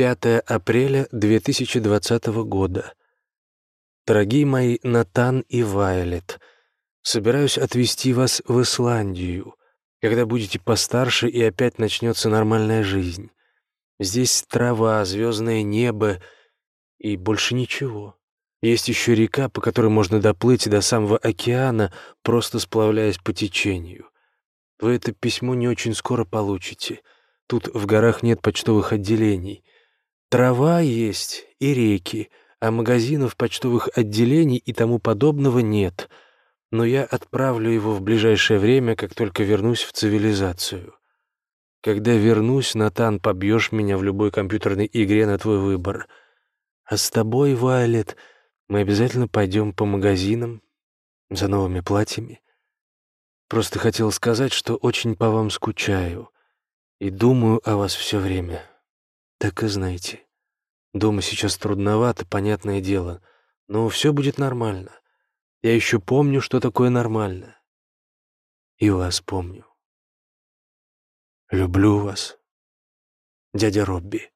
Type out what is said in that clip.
5 апреля 2020 года. Дорогие мои Натан и Вайлет, собираюсь отвезти вас в Исландию, когда будете постарше и опять начнется нормальная жизнь. Здесь трава, звездное небо и больше ничего. Есть еще река, по которой можно доплыть до самого океана, просто сплавляясь по течению. Вы это письмо не очень скоро получите. Тут в горах нет почтовых отделений. Трава есть и реки, а магазинов, почтовых отделений и тому подобного нет. Но я отправлю его в ближайшее время, как только вернусь в цивилизацию. Когда вернусь, Натан, побьешь меня в любой компьютерной игре на твой выбор. А с тобой, Вайлет, мы обязательно пойдем по магазинам за новыми платьями. Просто хотел сказать, что очень по вам скучаю и думаю о вас все время. Так и знаете. Дома сейчас трудновато, понятное дело, но все будет нормально. Я еще помню, что такое нормально. И вас помню. Люблю вас, дядя Робби.